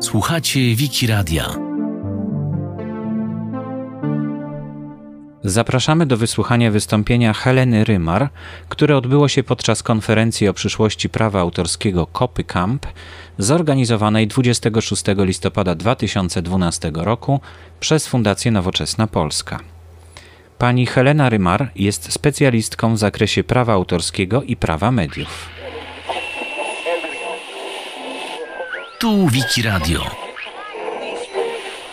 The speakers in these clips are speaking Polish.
Słuchacie Wiki Radia. Zapraszamy do wysłuchania wystąpienia Heleny Rymar, które odbyło się podczas konferencji o przyszłości prawa autorskiego Kopy Camp, zorganizowanej 26 listopada 2012 roku przez Fundację Nowoczesna Polska. Pani Helena Rymar jest specjalistką w zakresie prawa autorskiego i prawa mediów. Tu Wiki Radio.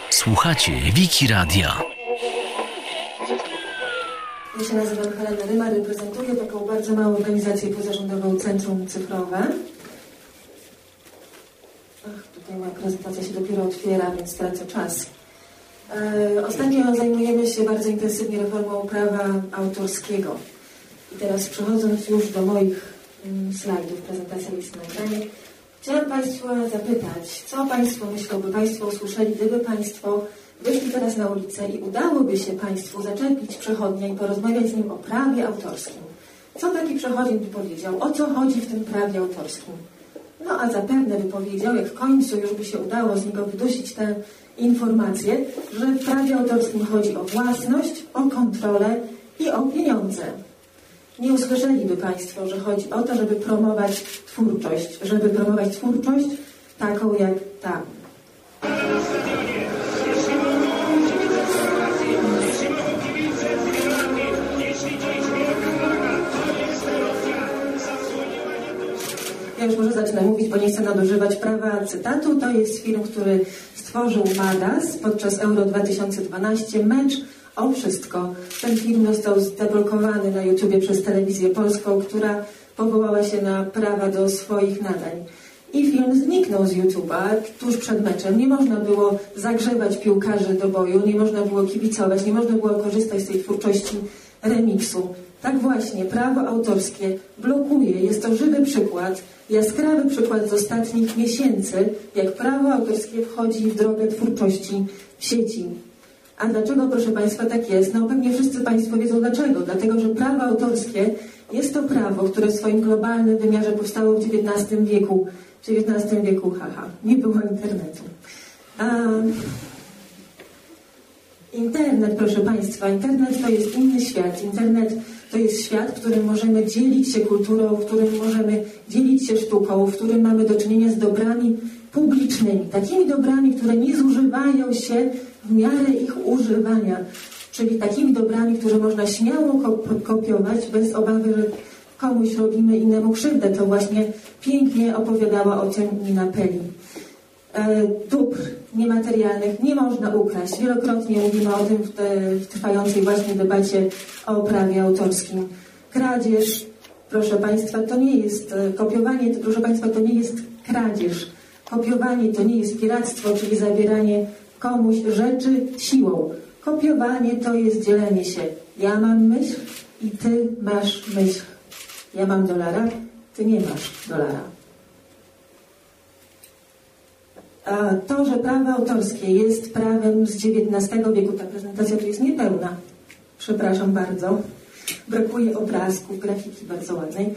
Słuchacie Wiki Radia. Ja się nazywam Helena Ryma, reprezentuję taką bardzo małą organizację pozarządową Centrum Cyfrowe. Ach, tutaj moja prezentacja się dopiero otwiera, więc tracę czas. E, ostatnio zajmujemy się bardzo intensywnie reformą prawa autorskiego. I teraz przechodząc już do moich mm, slajdów, prezentacja jest na ekranie, chciałam Państwa zapytać, co Państwo myślą, by Państwo usłyszeli, gdyby Państwo wyszli teraz na ulicę i udałoby się Państwu zaczepić przechodnia i porozmawiać z nim o prawie autorskim. Co taki przechodzień by powiedział? O co chodzi w tym prawie autorskim? No a zapewne by powiedział, jak w końcu już by się udało z niego wydusić tę informację, że w prawie autorskim chodzi o własność, o kontrolę i o pieniądze. Nie usłyszeliby Państwo, że chodzi o to, żeby promować twórczość, żeby promować twórczość taką jak ta. Ja już może zacznę mówić, bo nie chcę nadużywać prawa cytatu. To jest film, który stworzył Madas podczas Euro 2012. Mecz o wszystko. Ten film został zdeblokowany na YouTubie przez telewizję polską, która powołała się na prawa do swoich nadań. I film zniknął z YouTube'a tuż przed meczem. Nie można było zagrzewać piłkarzy do boju, nie można było kibicować, nie można było korzystać z tej twórczości remiksu. Tak właśnie, prawo autorskie blokuje. Jest to żywy przykład, jaskrawy przykład z ostatnich miesięcy, jak prawo autorskie wchodzi w drogę twórczości w sieci. A dlaczego, proszę Państwa, tak jest? No pewnie wszyscy Państwo wiedzą dlaczego. Dlatego, że prawo autorskie jest to prawo, które w swoim globalnym wymiarze powstało w XIX wieku. W XIX wieku, haha, nie było internetu. A... Internet, proszę Państwa, internet to jest inny świat. Internet to jest świat, w którym możemy dzielić się kulturą, w którym możemy dzielić się sztuką, w którym mamy do czynienia z dobrami publicznymi. Takimi dobrami, które nie zużywają się w miarę ich używania. Czyli takimi dobrami, które można śmiało kopiować bez obawy, że komuś robimy innemu krzywdę. To właśnie pięknie opowiadała o tym Nina Peli. E, dóbr niematerialnych nie można ukraść. Wielokrotnie mówimy o tym w, te, w trwającej właśnie debacie o prawie autorskim. Kradzież, proszę Państwa, to nie jest e, kopiowanie, proszę Państwa, to nie jest kradzież. Kopiowanie to nie jest piractwo, czyli zabieranie komuś rzeczy siłą. Kopiowanie to jest dzielenie się. Ja mam myśl i ty masz myśl. Ja mam dolara, ty nie masz dolara. A to, że prawo autorskie jest prawem z XIX wieku, ta prezentacja tu jest niepełna. Przepraszam bardzo. Brakuje obrazków, grafiki bardzo ładnej.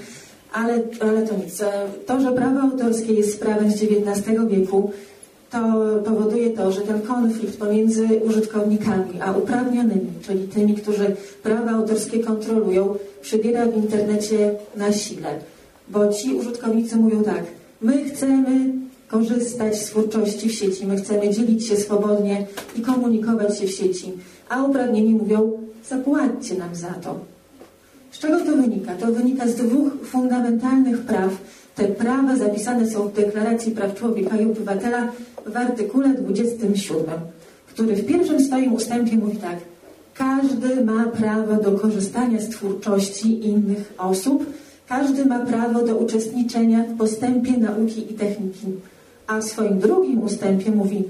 Ale, ale to nic. To, że prawo autorskie jest prawem z XIX wieku, to powoduje to, że ten konflikt pomiędzy użytkownikami a uprawnionymi, czyli tymi, którzy prawa autorskie kontrolują, przybiera w internecie na sile. Bo ci użytkownicy mówią tak, my chcemy korzystać z twórczości w sieci, my chcemy dzielić się swobodnie i komunikować się w sieci, a uprawnieni mówią, zapłaćcie nam za to. Z czego to wynika? To wynika z dwóch fundamentalnych praw. Te prawa zapisane są w Deklaracji Praw Człowieka i Obywatela w artykule 27, który w pierwszym swoim ustępie mówi tak. Każdy ma prawo do korzystania z twórczości innych osób, każdy ma prawo do uczestniczenia w postępie nauki i techniki. A w swoim drugim ustępie mówi,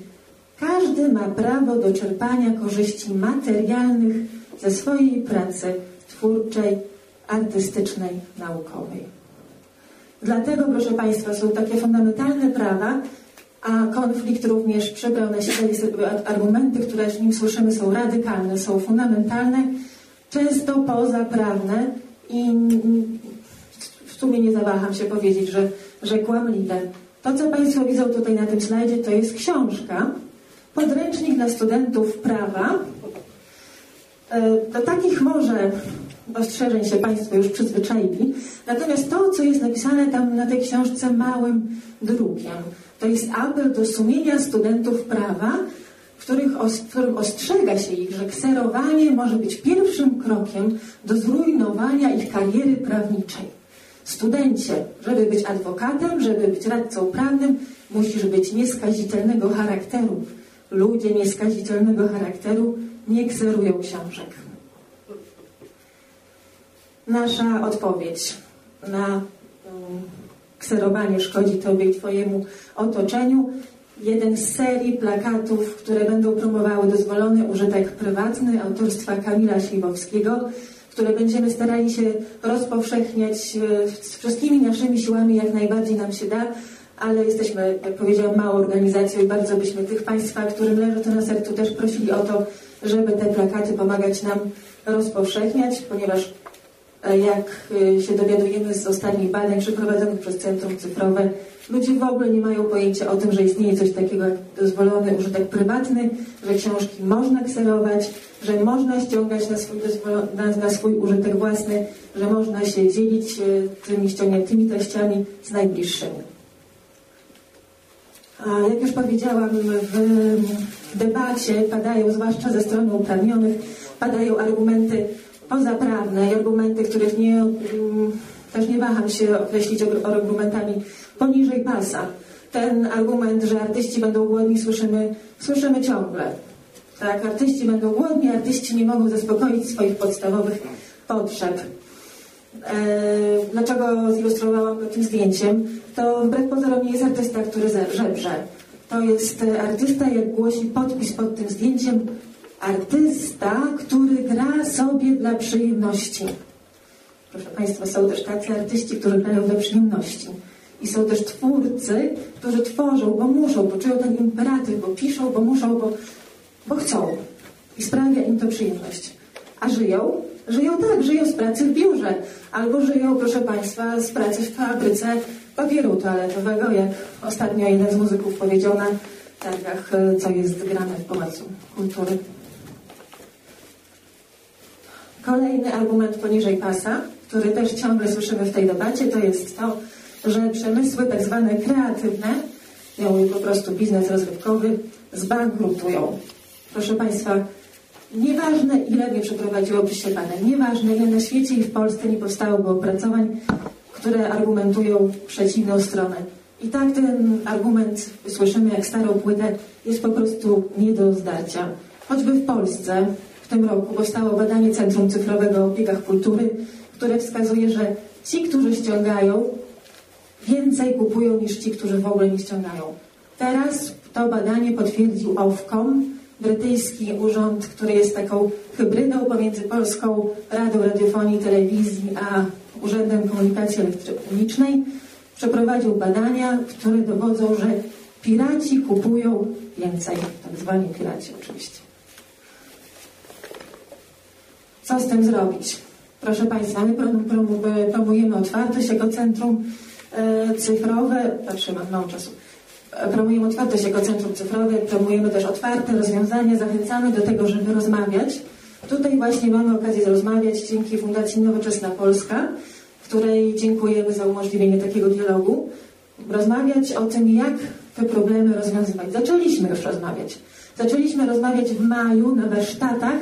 każdy ma prawo do czerpania korzyści materialnych ze swojej pracy twórczej, artystycznej, naukowej. Dlatego, proszę Państwa, są takie fundamentalne prawa, a konflikt również przybrał na siebie argumenty, które w nim słyszymy są radykalne, są fundamentalne, często pozaprawne i w sumie nie zawaham się powiedzieć, że, że kłamliwe. To, co Państwo widzą tutaj na tym slajdzie, to jest książka, podręcznik dla studentów prawa. E, do takich może ostrzeżeń się Państwo już przyzwyczaili. Natomiast to, co jest napisane tam na tej książce małym drukiem, to jest apel do sumienia studentów prawa, w, których, którym ostrzega się ich, że kserowanie może być pierwszym krokiem do zrujnowania ich kariery prawniczej. Studencie, żeby być adwokatem, żeby być radcą prawnym, musisz być nieskazitelnego charakteru. Ludzie nieskazitelnego charakteru nie kserują książek. Nasza odpowiedź na um, kserowanie szkodzi Tobie i Twojemu otoczeniu. Jeden z serii plakatów, które będą promowały dozwolony użytek prywatny autorstwa Kamila Śliwowskiego, które będziemy starali się rozpowszechniać e, z wszystkimi naszymi siłami, jak najbardziej nam się da, ale jesteśmy, jak powiedziałam, małą organizacją i bardzo byśmy tych Państwa, którym leży to na sercu, też prosili o to, żeby te plakaty pomagać nam rozpowszechniać, ponieważ jak e, się dowiadujemy z ostatnich badań przeprowadzonych przez Centrum Cyfrowe, ludzie w ogóle nie mają pojęcia o tym, że istnieje coś takiego jak dozwolony użytek prywatny, że książki można kserować, że można ściągać na swój, na, na swój użytek własny, że można się dzielić e, tymi ściągniętymi treściami z najbliższymi. A jak już powiedziałam, w debacie padają, zwłaszcza ze strony uprawnionych, padają argumenty pozaprawne i argumenty, których nie, mm, też nie waham się określić argumentami poniżej pasa. Ten argument, że artyści będą głodni, słyszymy, słyszymy ciągle. Tak, artyści będą głodni, artyści nie mogą zaspokoić swoich podstawowych potrzeb. E, dlaczego zilustrowałam to tym zdjęciem? To wbrew pozorom nie jest artysta, który żebrze. To jest artysta, jak głosi podpis pod tym zdjęciem, artysta, który gra sobie dla przyjemności. Proszę Państwa, są też tacy artyści, którzy grają dla przyjemności. I są też twórcy, którzy tworzą, bo muszą, bo czują ten imperatyw, bo piszą, bo muszą, bo, bo chcą. I sprawia im to przyjemność. A żyją? Żyją tak, żyją z pracy w biurze. Albo żyją, proszę Państwa, z pracy w fabryce papieru toaletowego, jak ostatnio jeden z muzyków powiedział na targach, co jest grane w Pałacu Kultury. Kolejny argument poniżej pasa, który też ciągle słyszymy w tej debacie, to jest to, że przemysły tak zwane kreatywne, ja mówię po prostu biznes rozrywkowy, zbankrutują. Proszę Państwa, nieważne ile nie przeprowadziłoby się badań, nieważne ile na świecie i w Polsce nie powstałoby opracowań, które argumentują przeciwną stronę. I tak ten argument, słyszymy jak starą płytę, jest po prostu nie do zdarcia. Choćby w Polsce w tym roku powstało badanie Centrum Cyfrowego o opiekach kultury, które wskazuje, że ci, którzy ściągają, więcej kupują niż ci, którzy w ogóle nie ściągają. Teraz to badanie potwierdził Ofcom, brytyjski urząd, który jest taką hybrydą pomiędzy Polską Radą Radiofonii i Telewizji a Urzędem Komunikacji Elektronicznej. Przeprowadził badania, które dowodzą, że piraci kupują więcej, tak zwani piraci oczywiście. Co z tym zrobić? Proszę Państwa, my promujemy otwartość jako centrum E, cyfrowe, patrzę, mam mało czasu, e, promujemy otwartość jako centrum cyfrowe, promujemy też otwarte rozwiązania, zachęcamy do tego, żeby rozmawiać. Tutaj właśnie mamy okazję rozmawiać dzięki Fundacji Nowoczesna Polska, której dziękujemy za umożliwienie takiego dialogu. Rozmawiać o tym, jak te problemy rozwiązywać. Zaczęliśmy już rozmawiać. Zaczęliśmy rozmawiać w maju na warsztatach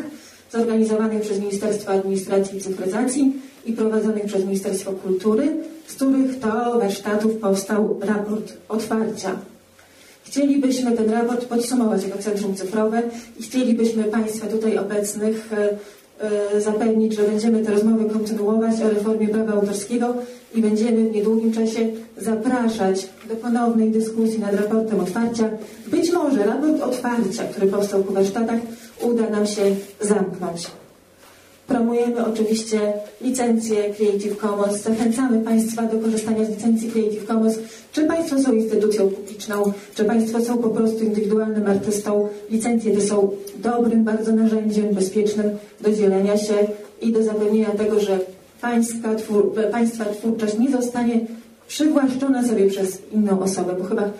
zorganizowanych przez Ministerstwo Administracji i Cyfryzacji i prowadzonych przez Ministerstwo Kultury, z których to warsztatów powstał raport otwarcia. Chcielibyśmy ten raport podsumować jako Centrum Cyfrowe i chcielibyśmy Państwa tutaj obecnych e, zapewnić, że będziemy te rozmowy kontynuować o reformie prawa autorskiego i będziemy w niedługim czasie zapraszać do ponownej dyskusji nad raportem otwarcia. Być może raport otwarcia, który powstał po warsztatach, uda nam się zamknąć. Promujemy oczywiście licencję Creative Commons. Zachęcamy Państwa do korzystania z licencji Creative Commons. Czy Państwo są instytucją publiczną, czy Państwo są po prostu indywidualnym artystą. Licencje te są dobrym bardzo narzędziem, bezpiecznym do dzielenia się i do zapewnienia tego, że pańska twór, Państwa twórczość nie zostanie przywłaszczone sobie przez inną osobę, bo chyba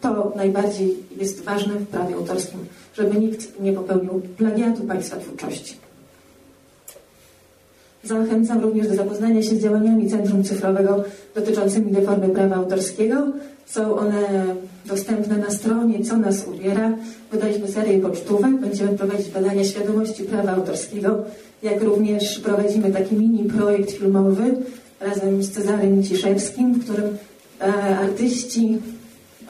to najbardziej jest ważne w prawie autorskim, żeby nikt nie popełnił plagiatu państwa twórczości. Zachęcam również do zapoznania się z działaniami Centrum Cyfrowego dotyczącymi reformy prawa autorskiego. Są one dostępne na stronie Co nas ubiera. Wydaliśmy serię pocztówek. Będziemy prowadzić badania świadomości prawa autorskiego, jak również prowadzimy taki mini projekt filmowy razem z Cezarym Ciszewskim, w którym e, artyści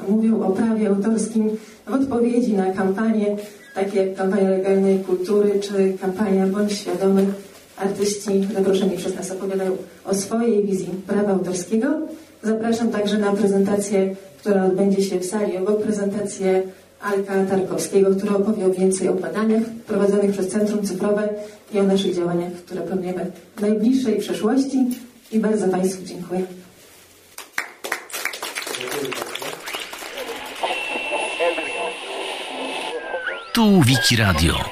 mówią o prawie autorskim w odpowiedzi na kampanie, takie jak kampania legalnej kultury czy kampania Bądź Świadomy artyści zaproszeni przez nas opowiadają o swojej wizji prawa autorskiego. Zapraszam także na prezentację, która odbędzie się w sali obok, prezentację Alka Tarkowskiego, który opowie więcej o badaniach prowadzonych przez Centrum Cyfrowe i o naszych działaniach, które planujemy w najbliższej przyszłości. I bardzo Państwu dziękuję. Tu Wiki Radio.